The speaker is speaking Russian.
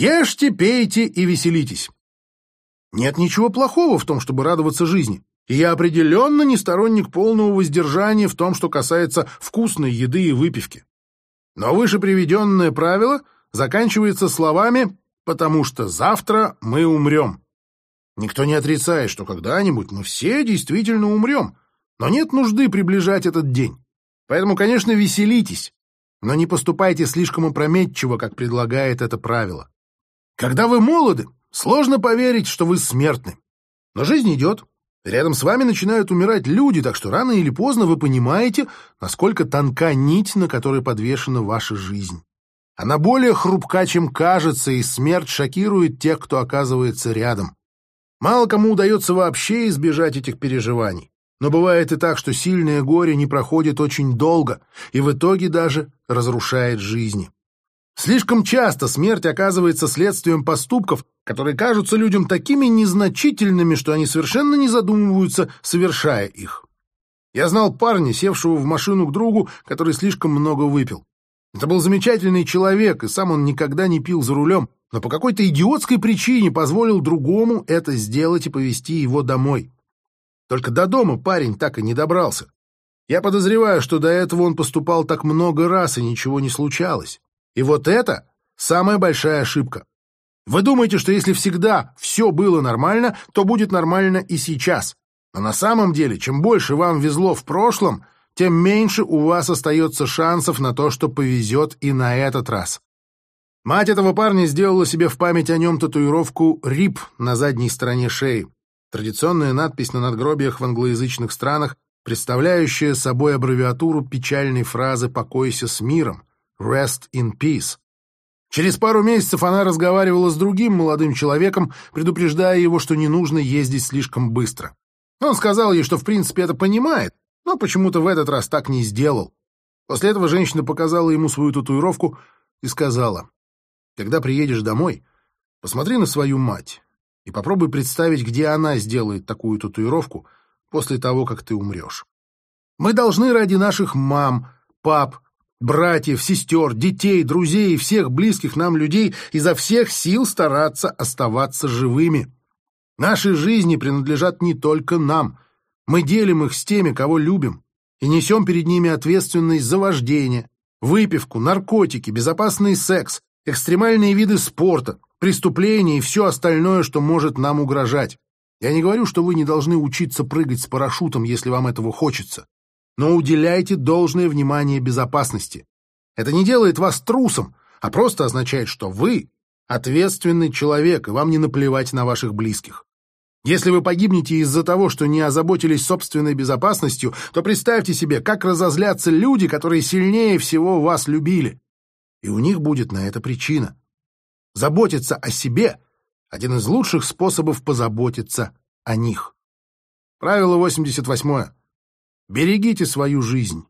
Ешьте, пейте и веселитесь. Нет ничего плохого в том, чтобы радоваться жизни. И я определенно не сторонник полного воздержания в том, что касается вкусной еды и выпивки. Но выше приведенное правило заканчивается словами «потому что завтра мы умрем». Никто не отрицает, что когда-нибудь мы все действительно умрем, но нет нужды приближать этот день. Поэтому, конечно, веселитесь, но не поступайте слишком опрометчиво, как предлагает это правило. Когда вы молоды, сложно поверить, что вы смертны. Но жизнь идет. Рядом с вами начинают умирать люди, так что рано или поздно вы понимаете, насколько тонка нить, на которой подвешена ваша жизнь. Она более хрупка, чем кажется, и смерть шокирует тех, кто оказывается рядом. Мало кому удается вообще избежать этих переживаний. Но бывает и так, что сильное горе не проходит очень долго и в итоге даже разрушает жизни. Слишком часто смерть оказывается следствием поступков, которые кажутся людям такими незначительными, что они совершенно не задумываются, совершая их. Я знал парня, севшего в машину к другу, который слишком много выпил. Это был замечательный человек, и сам он никогда не пил за рулем, но по какой-то идиотской причине позволил другому это сделать и повезти его домой. Только до дома парень так и не добрался. Я подозреваю, что до этого он поступал так много раз, и ничего не случалось. И вот это самая большая ошибка. Вы думаете, что если всегда все было нормально, то будет нормально и сейчас. Но на самом деле, чем больше вам везло в прошлом, тем меньше у вас остается шансов на то, что повезет и на этот раз. Мать этого парня сделала себе в память о нем татуировку «РИП» на задней стороне шеи. Традиционная надпись на надгробиях в англоязычных странах, представляющая собой аббревиатуру печальной фразы «покойся с миром» «Rest in peace». Через пару месяцев она разговаривала с другим молодым человеком, предупреждая его, что не нужно ездить слишком быстро. Он сказал ей, что в принципе это понимает, но почему-то в этот раз так не сделал. После этого женщина показала ему свою татуировку и сказала, «Когда приедешь домой, посмотри на свою мать и попробуй представить, где она сделает такую татуировку после того, как ты умрешь. Мы должны ради наших мам, пап, братьев, сестер, детей, друзей и всех близких нам людей изо всех сил стараться оставаться живыми. Наши жизни принадлежат не только нам. Мы делим их с теми, кого любим, и несем перед ними ответственность за вождение, выпивку, наркотики, безопасный секс, экстремальные виды спорта, преступления и все остальное, что может нам угрожать. Я не говорю, что вы не должны учиться прыгать с парашютом, если вам этого хочется, но уделяйте должное внимание безопасности. Это не делает вас трусом, а просто означает, что вы ответственный человек, и вам не наплевать на ваших близких. Если вы погибнете из-за того, что не озаботились собственной безопасностью, то представьте себе, как разозлятся люди, которые сильнее всего вас любили. И у них будет на это причина. Заботиться о себе — один из лучших способов позаботиться о них. Правило 88. Берегите свою жизнь.